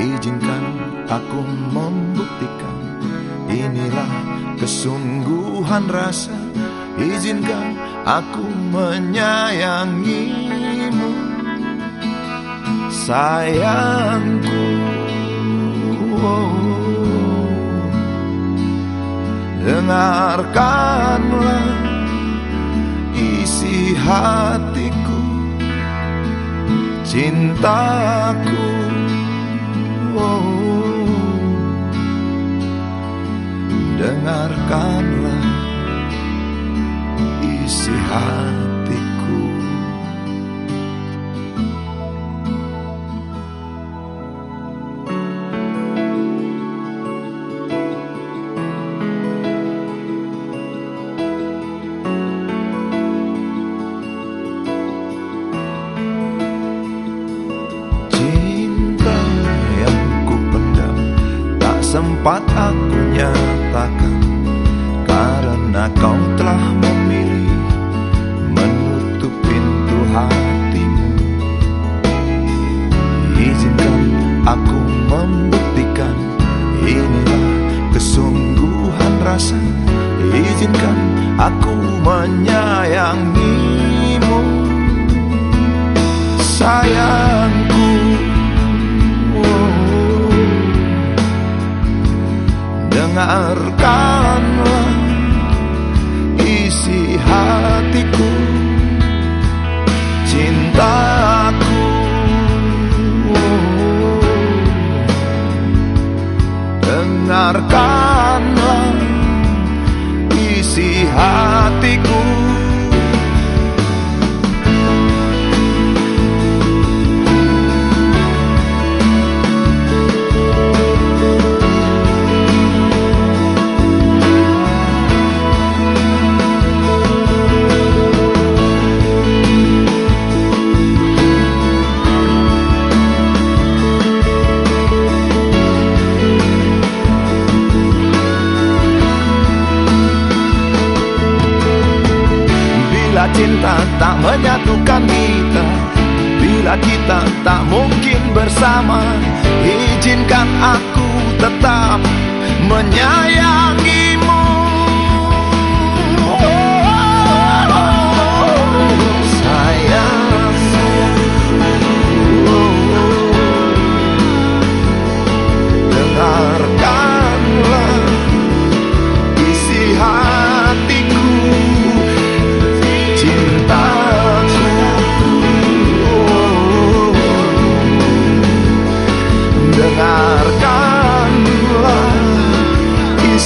Izinkan aku membuktikan Inilah kesungguhan rasa. Izinkan aku menyayangimu. Sayangku Dengarkanlah isi hatiku. Cintaku Dengarkanlah sempat aku nyatakan Karena kau telah memilih Menutup pintu hatimu. Izinkan aku membuktikan Inilah kesungguhan rasa. Izinkan aku menyayangimu. Sayangku Dengarkanlah isi hatiku. Cintaku cinta tak menyatukan kita. Bila kita tak mungkin bersama Izinkan aku tetap menyayangimu